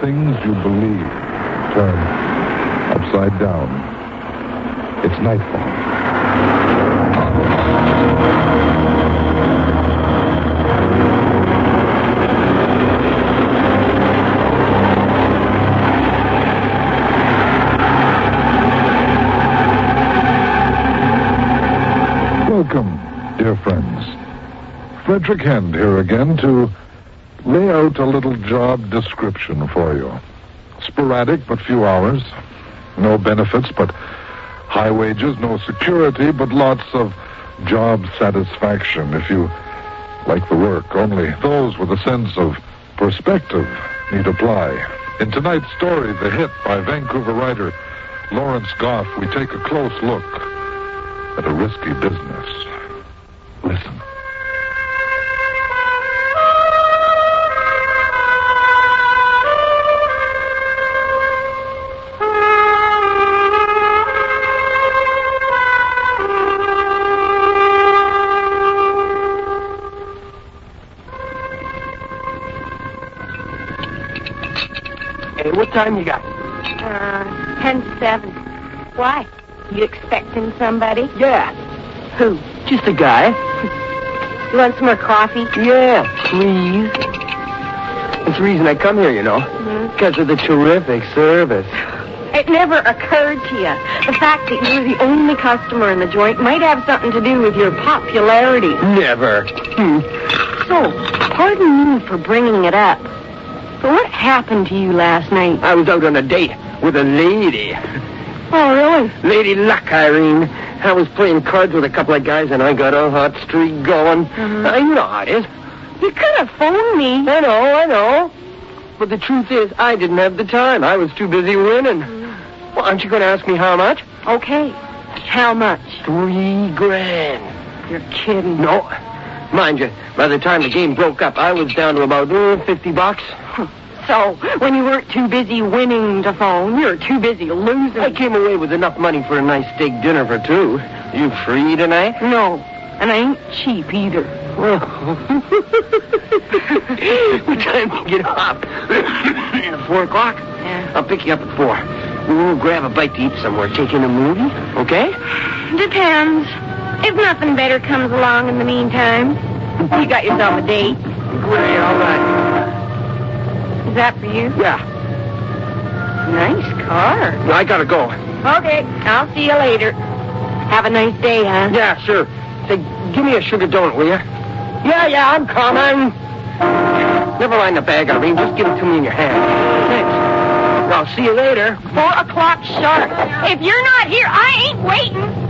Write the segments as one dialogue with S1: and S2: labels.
S1: things you believe turn upside down. It's nightfall. Welcome, dear friends. Frederick Hend here again to lay out a little job description for you. Sporadic but few hours. No benefits but high wages. No security but lots of job satisfaction if you like the work. Only those with a sense of perspective need apply. In tonight's story, The Hit by Vancouver writer Lawrence Goff, we take a close look at a risky business. Listen.
S2: Time you got?
S3: Uh, ten to seven. Why? You expecting somebody?
S2: Yeah.
S3: Who?
S2: Just a guy.
S3: You want some more coffee?
S2: Yeah, please. It's the reason I come here, you know.
S3: Mhm.
S2: Because of the terrific service.
S3: It never occurred to you. The fact that you're the only customer in the joint might have something to do with your popularity.
S2: Never. Hmm.
S3: So, pardon me for bringing it up. But what happened to you last night?
S2: I was out on a date with a lady.
S3: Oh, really?
S2: Lady Luck, Irene. I was playing cards with a couple of guys and I got a hot streak going.
S3: Mhm.
S2: Uh, you know how it is.
S3: You could have phoned me.
S2: I know, I know. But the truth is, I didn't have the time. I was too busy winning. Well, aren't you going to ask me how much?
S3: Okay. How much?
S2: Three grand.
S3: You're kidding.
S2: No. Mind you, by the time the game broke up, I was down to about uh, 50 bucks.
S3: So, when you weren't too busy winning to phone, you were too busy losing.
S2: I came away with enough money for a nice steak dinner for two. You free tonight?
S3: No, and I ain't cheap either.
S2: Well, what time do you get up? four o'clock?
S3: Yeah.
S2: I'll pick you up at four. We'll grab a bite to eat somewhere. Take in a movie, okay?
S3: Depends. If nothing better comes along in the meantime, you got yourself a date.
S2: Great, all right.
S3: Is that for you?
S2: Yeah.
S3: Nice car.
S2: I gotta go.
S3: Okay, I'll see you later. Have a nice day, huh?
S2: Yeah, sure. Say, give me a sugar donut, will you? Yeah, yeah, I'm coming. Never mind the bag, Irene. Just give it to me in your hand. Thanks. I'll see you later.
S3: Four o'clock sharp. If you're not here, I ain't waiting.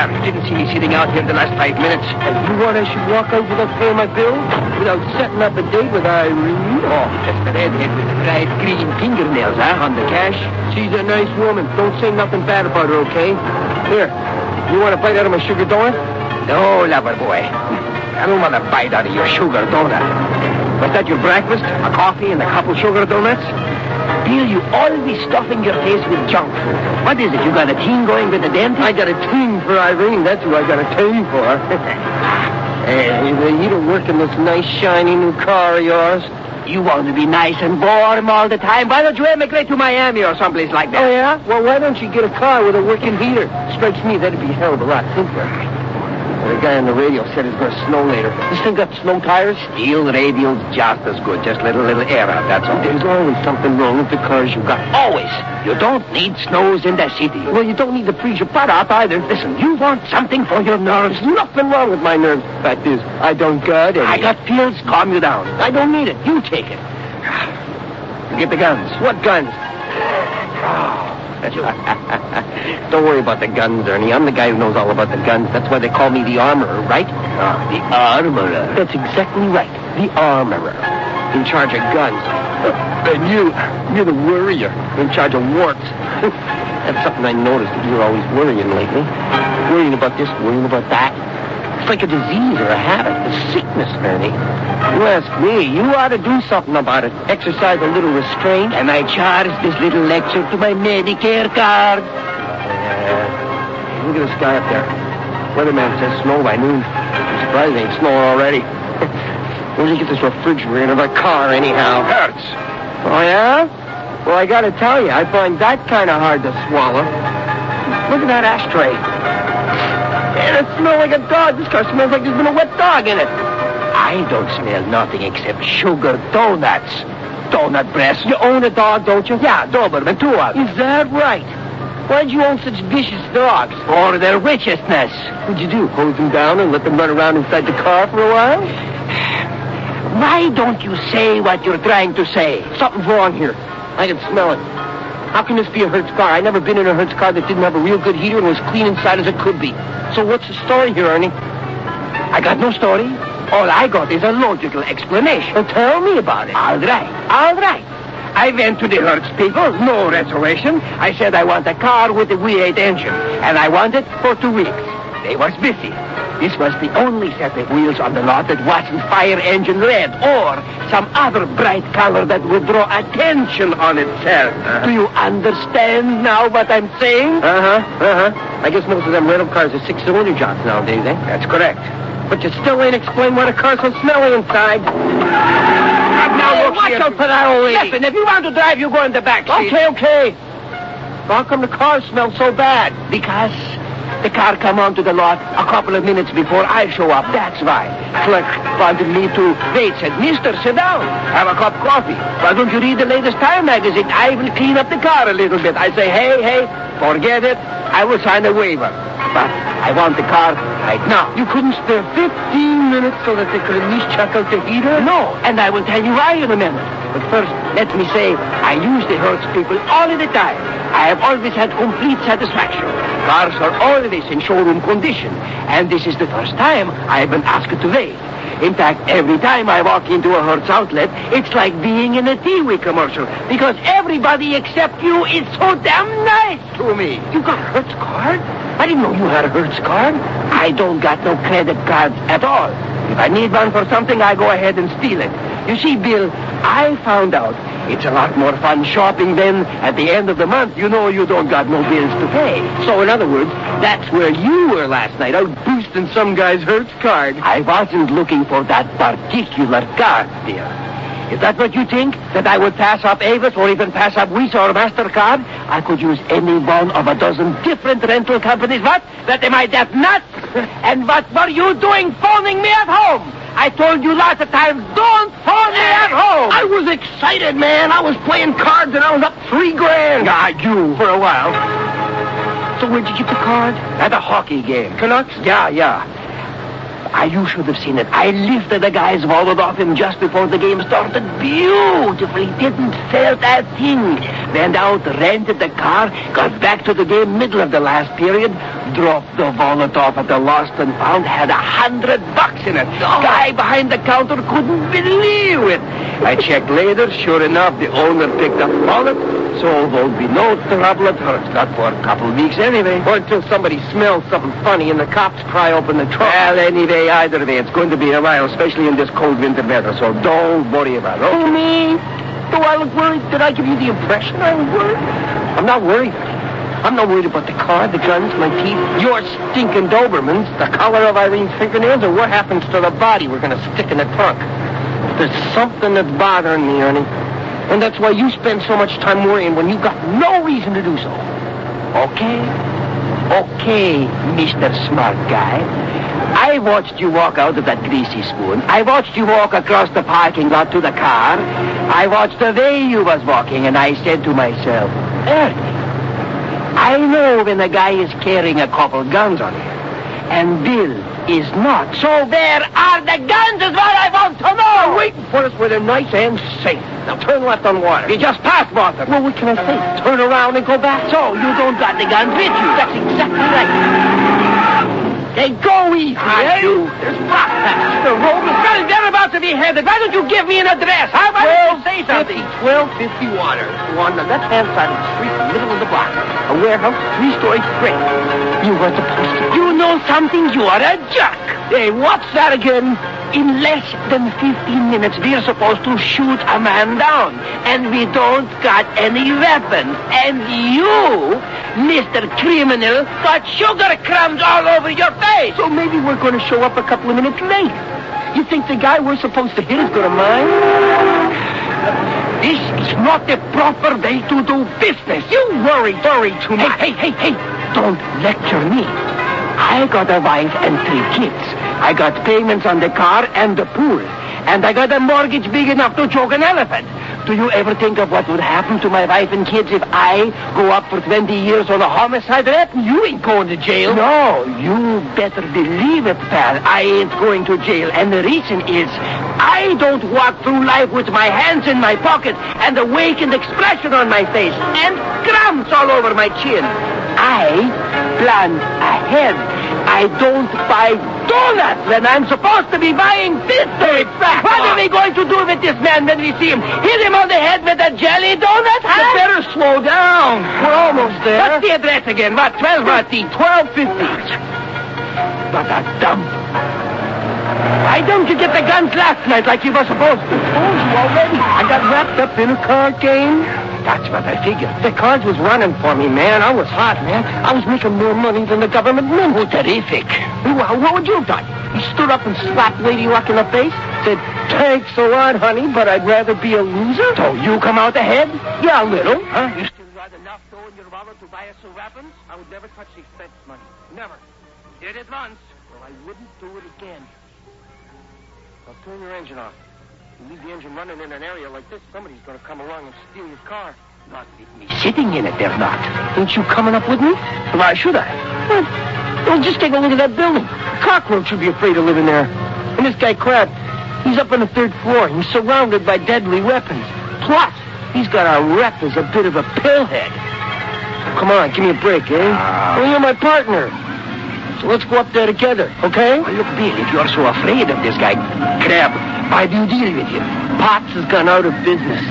S2: Ma'am, didn't see me sitting out here the last five minutes. And you want I should walk out without paying my bill? Without setting up a date with Irene? Oh, that's the redhead with the bright green fingernails, huh, on the cash? She's a nice woman. Don't say nothing bad about her, okay? Here, you want a bite out of my sugar donut? No, lover boy. I don't want a bite out of your sugar donut. Was that your breakfast? A coffee and a couple sugar donuts? Bill, you always stuffing your face with junk food. What is it? You got a team going with the dentist? I got a team for Irene. That's who I got a team for. hey, you to work in this nice, shiny new car of yours. You want to be nice and warm all the time. Why don't you emigrate to Miami or someplace like that? Oh, yeah? Well, why don't you get a car with a working heater? Strikes me that'd be a hell of a lot simpler. The guy on the radio said it's going to snow later. This thing got snow tires? Steel radials just as good. Just let a little air out, that's all. There's always something wrong with the cars you got. Always. You don't need snows in the city. Well, you don't need to freeze your butt off either. Listen, you want something for your nerves. Nothing wrong with my nerves. Fact is, I don't got any. I got pills. Calm you down. I don't need it. You take it. Get the guns. What guns? Ah. Don't worry about the guns, Ernie. I'm the guy who knows all about the guns. That's why they call me the armorer, right? Ah, the armorer. That's exactly right. The armorer. In charge of guns. And you, you're the worrier. In charge of warts. That's something I noticed that you're always worrying lately. Worrying about this, worrying about that. It's like a disease or a habit, a sickness, Ernie. You ask me, you ought to do something about it. Exercise a little restraint. And I charge this little lecture to my Medicare card. Uh,
S4: look at the sky up there. Weatherman says snow by noon. I'm surprised it ain't snowing already. Where'd you get this refrigerator in the car, anyhow?
S1: Hertz.
S4: Oh, yeah? Well, I gotta tell you, I find that kind of hard to swallow. Look at that ashtray. Man, it smells like a dog. This car smells like there's been a wet dog in it. I don't smell nothing except sugar donuts. Donut breasts. You own a dog, don't you? Yeah, Doberman, two of them. Is that right? Why'd you own such vicious dogs? For their richness. What'd you do, hold them down and let them run around inside the car for a while? Why don't you say what you're trying to say? Something's wrong here. I can smell it. How can this be a Hertz car? I never been in a Hertz car that didn't have a real good heater and was clean inside as it could be. So what's the story here, Ernie? I got no story. All I got is a logical explanation. Well, tell me about it. All right. All right. I went to the Hertz people, no reservation. I said I want a car with a V8 engine, and I want it for two weeks. They was busy. This was the only set of wheels on the lot that wasn't fire engine red or some other bright color that would draw attention on itself. Do you understand now what I'm saying? Uh-huh, uh-huh. I guess most of them rental cars are six-cylinder jobs nowadays, eh? That's correct. But you still ain't explained why the car's so smelly inside. now look watch out for that old lady. Listen, if you want to drive, you go in the back seat. Okay, okay. How come the car smells so bad? Because the car come onto the lot a couple of minutes before I show up. That's why. Clerk wanted me to wait. Said, Mister, sit down. Have a cup of coffee. Why don't you read the latest Time magazine? I will clean up the car a little bit. I say, hey, hey, forget it. I will sign a waiver. But I want the car right now. You couldn't spare 15 minutes so that they could at least check out the heater? No, and I will tell you why in a minute. But first, let me say, I use the Hertz people all of the time. I have always had complete satisfaction. Cars are always in showroom condition, and this is the first time I have been asked to wait. In fact, every time I walk into a Hertz outlet, it's like being in a Tiwi commercial because everybody except you is so damn nice to me. You got a Hertz card? I didn't know you had a Hertz card. I don't got no credit cards at all. If I need one for something, I go ahead and steal it. You see, Bill, I found out it's a lot more fun shopping than at the end of the month. You know you don't got no bills to pay. So, in other words, that's where you were last night, out boosting some guy's Hertz card. I wasn't looking for that particular card, dear. If that's what you think, that I would pass up Avis or even pass up Visa or MasterCard, I could use any one of a dozen different rental companies. What? That am I that nuts? and what were you doing phoning me at home? I told you lots of times, don't phone me at home. I was excited, man. I was playing cards and I was up three grand. Ah, you. For a while. So where'd you get the card? At a hockey game. Canucks? Yeah, yeah. I, you should have seen it. I lifted the guy's wallet off him just before the game started. Beautifully. Didn't sell that thing. Went out, rented the car, got back to the game middle of the last period, dropped the wallet off at the lost and found, had a hundred bucks in it. Oh. Guy behind the counter couldn't believe it. I checked later. Sure enough, the owner picked up the wallet. So there'll be no trouble at Hertz. Not for a couple of weeks anyway. Or until somebody smells something funny and the cops pry open the trunk. Well, anyway, either way, it's going to be a while, especially in this cold winter weather. So don't worry about it. Oh, me? Do I look worried? Did I give you the impression I was worried? I'm not worried. I'm not worried about the car, the guns, my teeth, your stinking Dobermans, the color of Irene's fingernails, or what happens to the body we're going to stick in the trunk. There's something that's bothering me, Ernie. And that's why you spend so much time worrying when you've got no reason to do so. Okay? Okay, Mr. Smart Guy. I watched you walk out of that greasy spoon. I watched you walk across the parking lot to the car. I watched the way you was walking, and I said to myself, Ernie, I know when a guy is carrying a couple guns on him, and Bill is not. So where are the guns is what I want to know. They're waiting for us where they're nice and safe. Now turn left on water. You just passed Martha. Well, what can I say? Turn around and go back. So you don't got the guns with you. That's exactly right. They go easy, eh? you. There's prospects. The road is. They're about to be headed. Why don't you give me an address? How about you say something? 1250 Water. On the left-hand side of the street, in the middle of the block. A warehouse, three-story brick. You were supposed to... You know something? You are a jerk. Hey, what's that again? In less than 15 minutes, we're supposed to shoot a man down. And we don't got any weapons. And you, Mr. Criminal, got sugar crumbs all over your face. So maybe we're going to show up a couple of minutes late. You think the guy we're supposed to hit is going to mind? This is not the proper way to do business. You worry, worry too much. Hey, hey, hey, hey. Don't lecture me. I got a wife and three kids. I got payments on the car and the pool. And I got a mortgage big enough to choke an elephant. Do you ever think of what would happen to my wife and kids if I go up for 20 years on a homicide rap? You ain't going to jail. No, you better believe it, pal. I ain't going to jail. And the reason is I don't walk through life with my hands in my pocket and a wakened expression on my face and crumbs all over my chin. I plan ahead. I don't buy donuts when I'm supposed to be buying pistols. What are we going to do with this man when we see him? Hit him on the head with a jelly donut, huh?
S2: You better slow down. We're almost there.
S4: What's the address again? What, 12 Martin?
S2: 1250.
S4: What a dump. Why don't you get the guns last night like you were supposed to?
S2: Told you already. I got wrapped up in a card game.
S4: That's what I figured. The cards was running for me, man. I was hot, man. I was making more money than the government knew. Oh, terrific.
S2: Well, uh, what would you have done? You stood up and slapped Lady Luck in the face? Said, thanks a lot, honey, but I'd rather be a loser?
S4: So you come out ahead?
S2: Yeah, a little.
S4: Huh? You still got enough dough in your wallet to buy us some weapons?
S2: I would never touch the expense money.
S4: Never. Did it once.
S2: Well, I wouldn't do it again. Now turn your engine off. You leave the engine running in an area like this, somebody's going to come along and steal your car.
S4: Not me sitting in it, they're not.
S2: Ain't you coming up with me?
S4: Why should I?
S2: Well, well, just take a look at that building. A cockroach would be afraid to live in there. And this guy Crab, he's up on the third floor. He's surrounded by deadly weapons. Plus, he's got a rep as a bit of a pillhead. Come on, give me a break, eh?
S4: Ah.
S2: Well, you're my partner. So let's go up there together, okay?
S4: Well, look, Bill, if you're so afraid of this guy, Crab, why do you deal with him?
S2: Potts has gone out of business.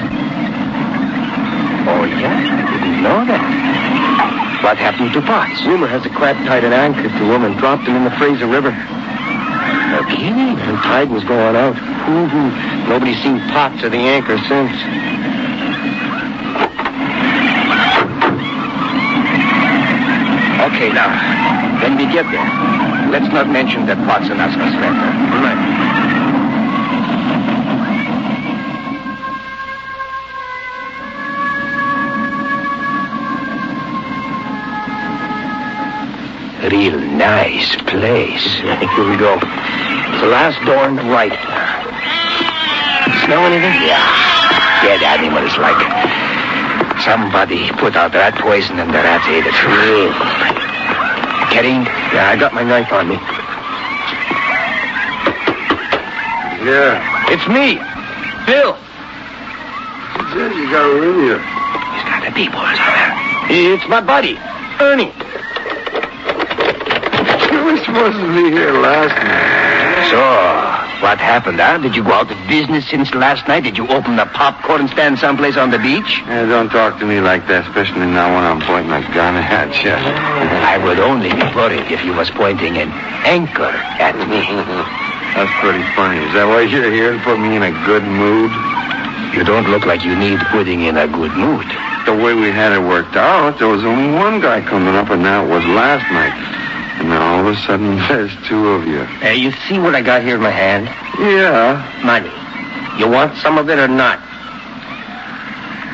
S4: Oh, yeah? I didn't know that. What happened to Potts?
S2: Rumor has a crab tied an anchor to him and dropped him in the Fraser River.
S4: No kidding.
S2: The tide was going out. Mm-hmm. Nobody's seen Potts or the anchor since.
S4: Okay, now, when we get there, let's not mention that Potts and us friends.
S2: Right.
S4: Real nice place.
S2: Here we go.
S4: The last door on the right.
S2: Smell anything?
S4: Yeah. Dead animals like. Somebody put out rat poison and the rats ate it. Real. Getting?
S2: Yeah, I got my knife on me.
S1: Yeah.
S4: It's me. Bill.
S1: Says you got a room here.
S4: He's got the people somewhere.
S2: It's my buddy, Ernie.
S1: You were supposed to be here last night.
S4: So, what happened, huh? Did you go out of business since last night? Did you open the popcorn stand someplace on the beach?
S5: Yeah, don't talk to me like that, especially now when I'm pointing a gun at you.
S4: I would only be worried if you was pointing an anchor at me.
S5: That's pretty funny. Is that why you're here to put me in a good mood?
S4: You don't look like you need putting in a good mood.
S5: The way we had it worked out, there was only one guy coming up, and that was last night. And now all of a sudden, there's two of you.
S2: Hey, you see what I got here in my hand?
S5: Yeah.
S2: Money. You want some of it or not?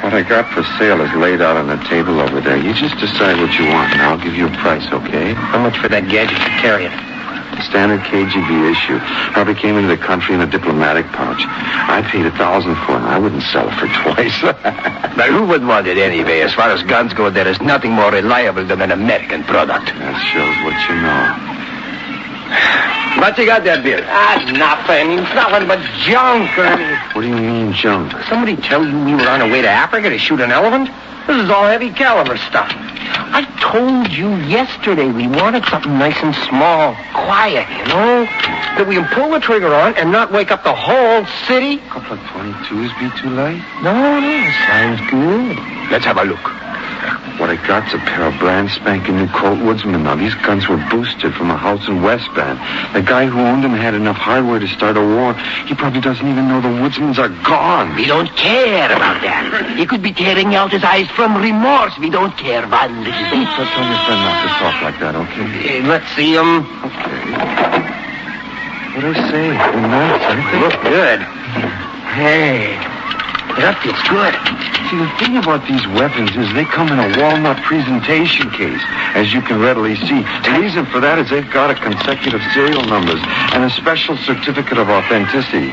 S5: What I got for sale is laid out on the table over there. You just decide what you want, and I'll give you a price, okay?
S2: How much for that gadget you're carrying?
S5: Standard KGB issue. Probably came into the country in a diplomatic pouch. I paid a thousand for it, I wouldn't sell it for twice.
S4: But who would want it anyway? As far as guns go, there is nothing more reliable than an American product.
S5: that shows what you know.
S4: What you got there, Bill?
S2: Ah, nothing. It's nothing but junk, Ernie.
S5: What do you mean, junk?
S2: Somebody tell you we were on our way to Africa to shoot an elephant? This is all heavy caliber stuff. I told you yesterday we wanted something nice and small, quiet, you know, that we can pull the trigger on and not wake up the whole city.
S5: A couple of 22s be too late?
S2: No, no, sounds good.
S4: Let's have a look.
S5: What I got's a pair of brand spanking new Colt Woodsman. Now, these guns were boosted from a house in West Bend. The guy who owned them had enough hardware to start a war. He probably doesn't even know the Woodsmans are gone.
S4: We don't care about that. He could be tearing out his eyes from remorse. We don't care one little bit.
S5: So tell your friend not to talk like that, okay?
S4: Let's see him.
S5: Okay. What do I say? Good night, huh?
S4: Look good. Hey, that feels good.
S5: See, the thing about these weapons is they come in a walnut presentation case, as you can readily see. The reason for that is they've got a consecutive serial numbers and a special certificate of authenticity.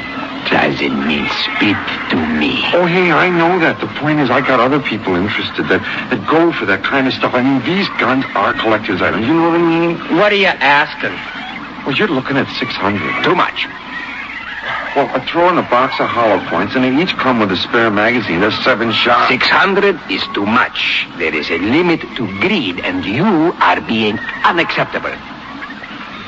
S4: Doesn't mean spit to me.
S5: Oh, hey, I know that. The point is, I got other people interested that, that go for that kind of stuff. I mean, these guns are collector's items. You know what I mean?
S4: What are you asking?
S5: Well, you're looking at 600.
S4: Too much.
S5: Well, I throw in a box of hollow points, and they each come with a spare magazine. There's seven shots.
S4: 600 is too much. There is a limit to greed, and you are being unacceptable.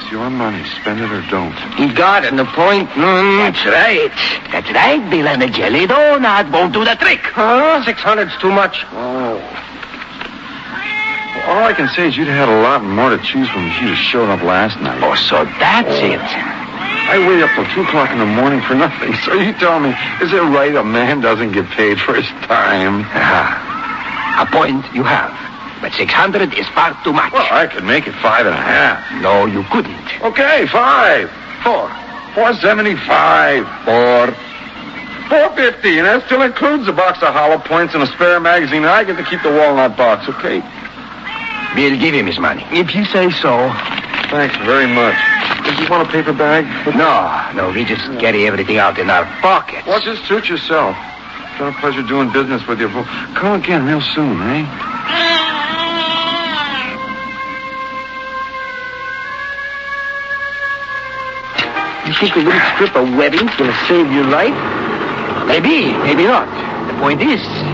S5: It's your money. Spend it or don't.
S4: He got it, the point. Mm, that's right. That's right, Bill, and a jelly donut won't do the trick.
S2: Huh? 600's too much.
S5: Oh. Well, all I can say is you'd have had a lot more to choose from if you'd have shown up last night.
S4: Oh, so that's it.
S5: I wait up till 2 o'clock in the morning for nothing. So you tell me, is it right a man doesn't get paid for his time?
S4: Ah, a point you have. But 600 is far too much.
S5: Well, I could make it five and a half.
S4: No, you couldn't.
S5: Okay, five.
S4: Four.
S5: Four seventy-five.
S4: Four.
S5: Four fifty, and that still includes a box of hollow points and a spare magazine. I get to keep the walnut box, okay?
S4: We'll give him his money.
S2: If you say so.
S5: Thanks very much. Did you want a paper bag?
S4: No, no, we just carry everything out in our pockets.
S5: Well, just suit yourself. It's been a pleasure doing business with you. Come again real soon, eh?
S2: You think a little strip of webbing's gonna save your life?
S4: Maybe, maybe not. The point is, the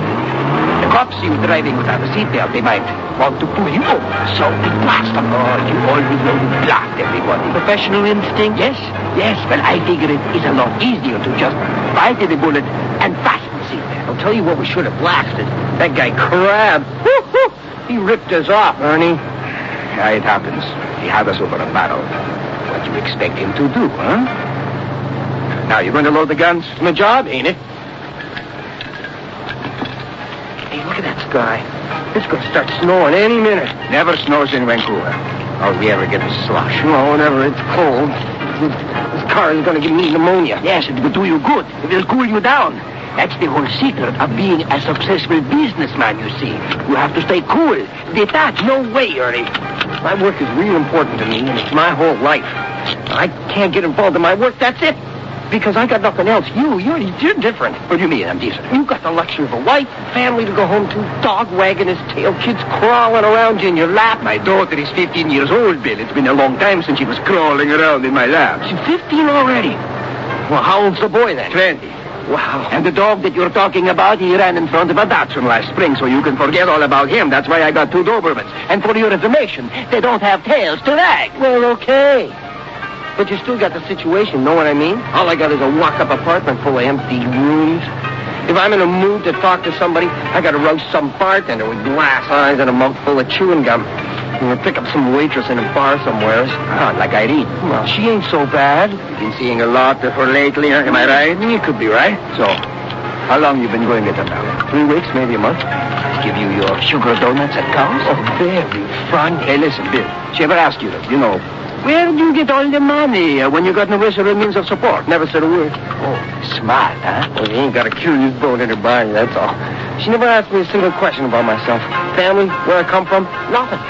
S4: cops you driving without a seatbelt. They might want to pull you over. So we blast them. Oh, you always know to blast everybody.
S2: Professional instinct?
S4: Yes, yes. Well, I figure it is a lot easier to just bite the bullet and fasten the seatbelt.
S2: I'll tell you what we should have blasted. That guy Crab. He ripped us off, Ernie.
S4: Yeah, it happens. He had us over a barrel. What do you expect him to do, huh? Now, you're going to load the guns?
S2: It's my job, ain't it? Hey, look at that sky. It's going to start snowing any minute.
S4: Never snows in Vancouver. Or we ever get a slush.
S2: No, whenever it's cold. This, this car is going to give me pneumonia.
S4: Yes, it will do you good. It will cool you down. That's the whole secret of being a successful businessman, you see. You have to stay cool. Detached. No way, Ernie.
S2: My work is real important to me, and it's my whole life. I can't get involved in my work. That's it. Because I got nothing else. You, you're, you're different.
S4: What do you mean I'm decent?
S2: You've got the luxury of a wife, family to go home to, dog wagging his tail, kids crawling around you in your lap.
S4: My daughter is 15 years old, Bill. It's been a long time since she was crawling around in my lap.
S2: She's 15 already. Well, how old's the boy then?
S4: 20.
S2: Wow.
S4: And the dog that you're talking about, he ran in front of a Datsun last spring, so you can forget all about him. That's why I got two Dobermans. And for your information, they don't have tails to wag.
S2: Well, okay. But you still got the situation, know what I mean? All I got is a walk-up apartment full of empty rooms. If I'm in a mood to talk to somebody, I gotta roast some bartender with glass eyes and a mouth full of chewing gum. I'm pick up some waitress in a bar somewhere.
S4: Ah, like Irene.
S2: Well, she ain't so bad.
S4: Been seeing a lot of her lately, am I right?
S2: You could be right.
S4: So, how long you been going at them now?
S2: Three weeks, maybe a month.
S4: Give you your sugar donuts at Cows?
S2: Oh, very fun.
S4: Hey, listen, Bill. She ever asked you, to, you know, where do you get all the money uh, when you got no regular means of support?
S2: Never said a word.
S4: Oh, smart, huh?
S2: Well, you ain't got a curious bone in her body, that's all. She never asked me a single question about myself. Family, where I come from, nothing.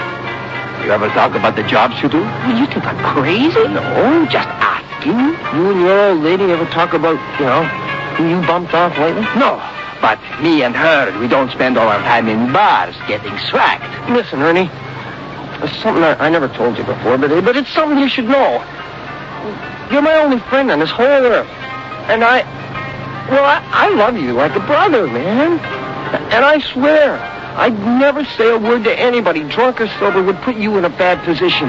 S4: You ever talk about the jobs you do?
S2: Well, you think I'm crazy?
S4: No, just asking.
S2: You and your old lady ever talk about, you know, who you bumped off lately?
S4: No, but me and her, we don't spend all our time in bars getting swacked.
S2: Listen, Ernie, something I, I never told you before, but, but it's something you should know. You're my only friend on this whole earth. And I, well, I, I love you like a brother, man. And I swear, I'd never say a word to anybody, drunk or sober, would put you in a bad position.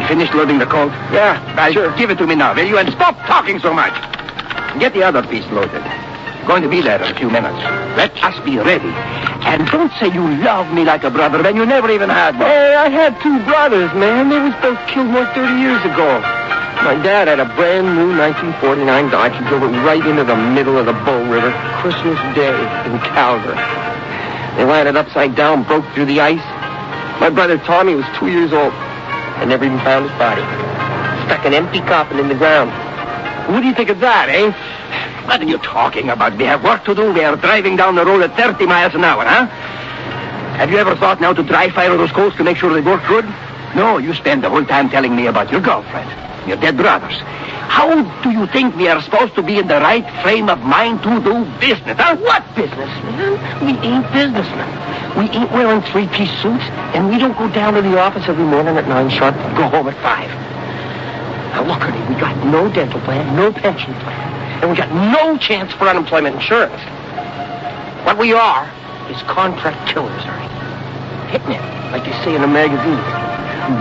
S4: You finished loading the Colt?
S2: Yeah,
S4: Well,
S2: sure.
S4: give it to me now, will you? And stop talking so much. Get the other piece loaded. Going to be there in a few minutes. Let us be ready. And don't say you love me like a brother when you never even had one.
S2: Hey, I had two brothers, man. They was both killed more than 30 years ago. My dad had a brand new 1949 Dodge. He drove it right into the middle of the Bow River, Christmas Day in Calgary. They landed upside down, broke through the ice. My brother Tommy was two years old. I never even found his body. Stuck an empty coffin in the ground. What do you think of that, eh?
S4: What are you talking about? We have work to do. We are driving down the road at 30 miles an hour, huh? Have you ever thought now to dry fire those Colts to make sure they work good? No, you spend the whole time telling me about your girlfriend, your dead brothers. How do you think we are supposed to be in the right frame of mind to do business, huh?
S2: What business, man? We ain't businessmen. We ain't wearing three-piece suits, and we don't go down to the office every morning at 9 sharp and go home at 5. Now, look, Ernie, we got no dental plan, no pension plan, and we got no chance for unemployment insurance. What we are is contract killers, Ernie. Hitting it, like you say in a magazine.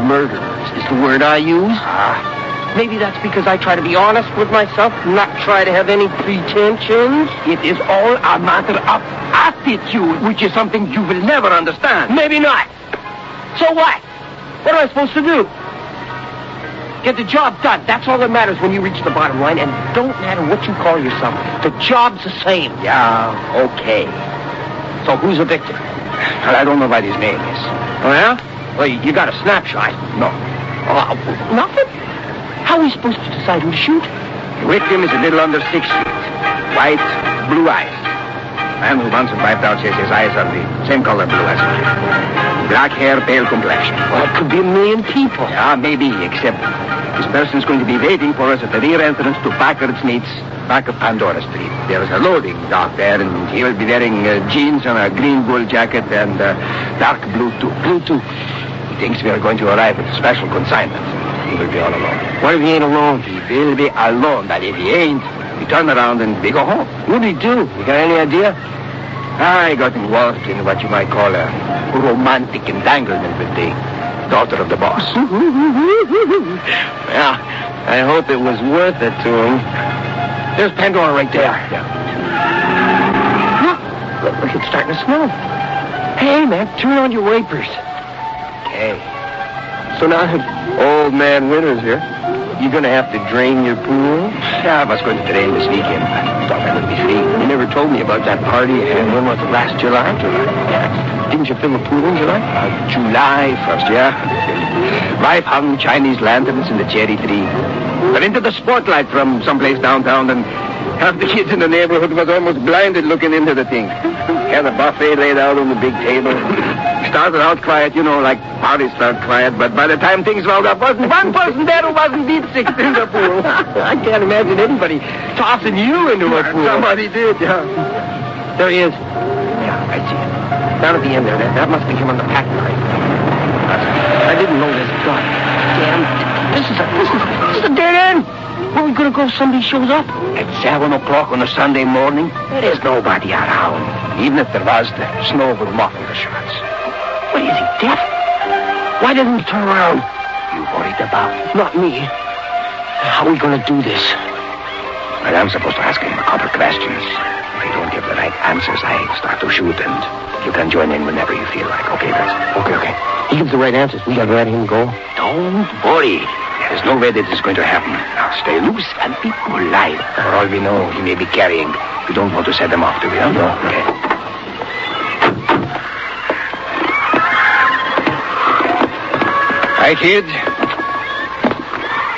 S2: Murderers is the word I use. Ah, maybe that's because I try to be honest with myself, not try to have any pretensions.
S4: It is all a matter of attitude, which is something you will never understand.
S2: Maybe not. So what? What am I supposed to do? Get the job done. That's all that matters when you reach the bottom line. And don't matter what you call yourself. The job's the same.
S4: Yeah, okay.
S2: So who's the victim?
S4: I don't know what his name is.
S2: Oh, yeah? Well, you got a snapshot.
S4: No.
S2: Oh, nothing? How are we supposed to decide who to shoot?
S4: The victim is a little under six feet. White, blue eyes. Man who once wiped out says his eyes are the same color blue as mine. Black hair, pale complexion.
S2: Well, it could be a million people.
S4: Yeah, maybe, except this person is going to be waiting for us at the rear entrance to Packard's Meats, back of Pandora Street. There is a loading dock there, and he will be wearing uh, jeans and a green wool jacket and uh, dark blue too. Blue too. He thinks we are going to arrive with a special consignment. He will be all alone.
S2: What if he ain't alone?
S4: He will be alone, but if he ain't, we turn around and we go home.
S2: What'd he do? You got any idea?
S4: I got involved in what you might call a romantic entanglement with the daughter of the boss.
S2: yeah, I hope it was worth it to him. There's Pandora right there.
S4: Yeah.
S2: Look, look, it's starting to snow. Hey, man, turn on your wipers.
S4: Okay.
S2: So now that old man Winter's here, you gonna have to drain your pool?
S4: Yeah, I was going to train this weekend. I thought I would be free.
S2: You never told me about that party, and when was it? Last July?
S4: July.
S2: Yeah. Didn't you fill the pool in July?
S4: Uh, July 1st, yeah. Wife hung Chinese lanterns in the cherry tree. Went into the spotlight from someplace downtown, and half the kids in the neighborhood was almost blinded looking into the thing. Had a buffet laid out on the big table. Started out quiet, you know, like parties start quiet, but by the time things rolled up, wasn't one person there who wasn't deep six in the pool.
S2: I can't imagine anybody tossing you into a pool.
S4: Somebody did, yeah.
S2: There he is.
S4: Yeah, I see it.
S2: Down at the end there. That, that must be him on the pack knife. I didn't know this gun. Damn. This is a this is this is a dead end. Where are we gonna go if somebody shows up?
S4: At 7 o'clock on a Sunday morning, there is nobody around. Even if there was, the snow would muffle the shots.
S2: Is he, dead? Why didn't he turn around?
S4: You worried about?
S2: Not me. How are we gonna do this?
S4: Well, I'm supposed to ask him a couple questions. If he don't give the right answers, I start to shoot, and you can join in whenever you feel like. Okay, guys?
S2: Okay, okay. He gives the right answers. We gotta let him go.
S4: Don't worry. There is no way that is going to happen. Now, stay loose and be polite. For all we know, he may be carrying. We don't want to set him off, do we? No. Okay. Hi, kid.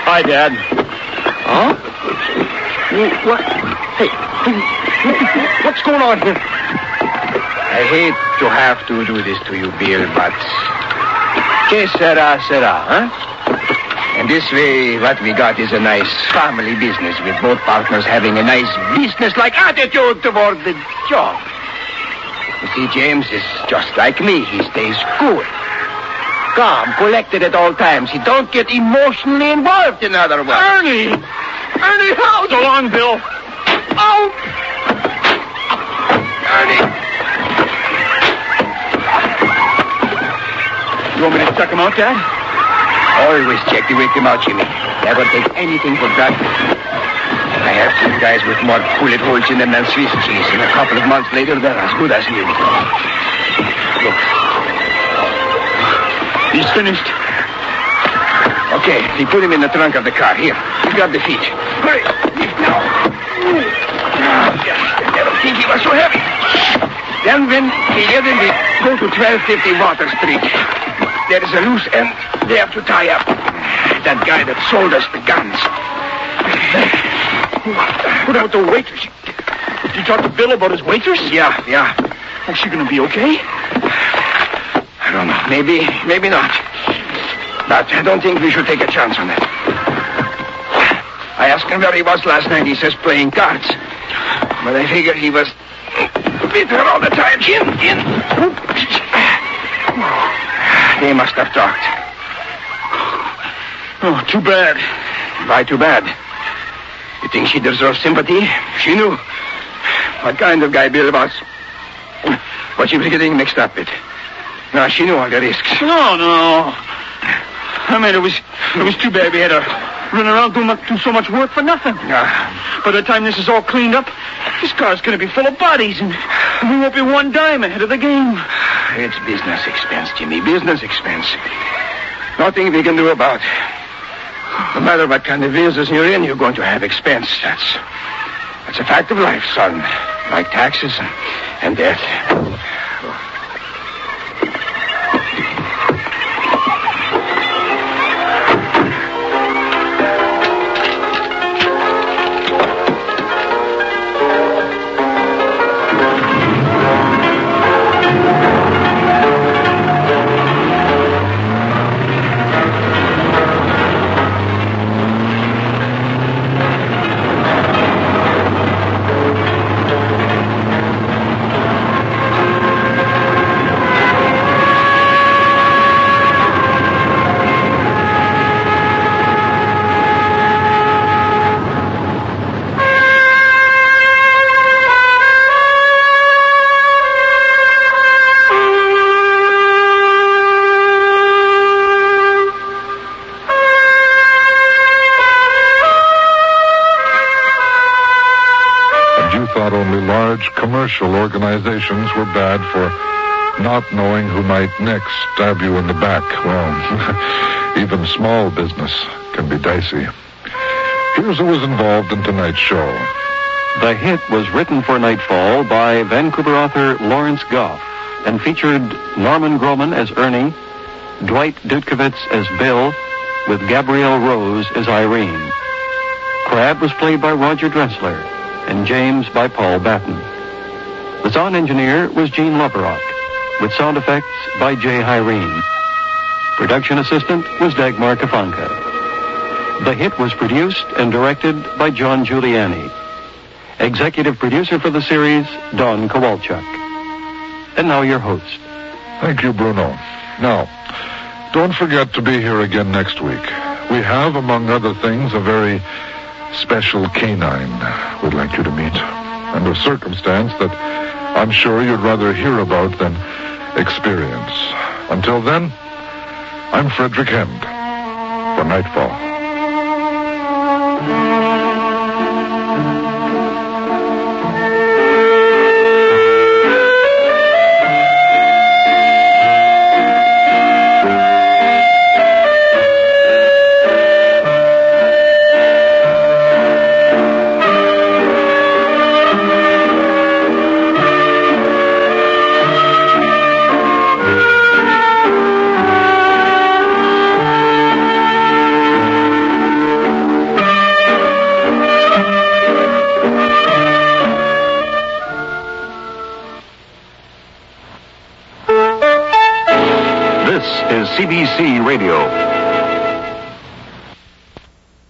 S2: Hi, Dad. Huh? What? Hey, hey, what's going on here?
S4: I hate to have to do this to you, Bill, but... Que sera, sera, huh? And this way, what we got is a nice family business with both partners having a nice business-like attitude toward the job. You see, James is just like me. He stays cool. Calm, collected at all times. He don't get emotionally involved, in other words.
S2: Ernie! Ernie, how?
S4: So long, Bill.
S2: Oh!
S4: Ernie. You want me to check him out, Dad? Always check the victim out, Jimmy. Never take anything for granted. I have two guys with more bullet holes in them than Swiss cheese, and a couple of months later, they're as good as new. Look. He's finished. Okay, he put him in the trunk of the car. Here, you grab the feet. Hurry, now. I never think he was so heavy. Then when he get in, go to 1250 Water Street. There is a loose end there to tie up. That guy that sold us the guns.
S2: What about the waitress? Did you talk to Bill about his waitress?
S4: Yeah, yeah.
S2: Is she going to be okay?
S4: Maybe, maybe not. But I don't think we should take a chance on that. I asked him where he was last night. He says playing cards. But I figure he was with her all the time. In, in. They must have talked.
S2: Oh, too bad.
S4: Why too bad? You think she deserves sympathy? She knew what kind of guy Bill was. What she was getting mixed up with. No, she knew all the risks.
S2: No, no. I mean, it was it was too bad we had to run around doing, do so much work for nothing.
S4: Ah,
S2: By the time this is all cleaned up, this car's going to be full of bodies, and we won't be one dime ahead of the game.
S4: it's business expense, Jimmy. Business expense. Nothing we can do about. No matter what kind of business you're in, you're going to have expense. That's that's a fact of life, son. Like taxes and, and
S1: commercial organizations were bad for not knowing who might next stab you in the back. Well, even small business can be dicey. Here's who was involved in tonight's show.
S6: The hit was written for Nightfall by Vancouver author Lawrence Goff and featured Norman Groman as Ernie, Dwight Dudkovitz as Bill, with Gabrielle Rose as Irene. Crab was played by Roger Dressler and James by Paul Batten. The sound engineer was Gene Loverock, with sound effects by Jay Hyrene. Production assistant was Dagmar Kaffanke. The hit was produced and directed by John Juliani. Executive producer for the series, Don Kowalchuk. And now your host.
S1: Thank you, Bruno. Now, don't forget to be here again next week. We have, among other things, a very special canine we'd like you to meet. And a circumstance that I'm sure you'd rather hear about than experience. Until then, I'm Frederick Hend for Nightfall.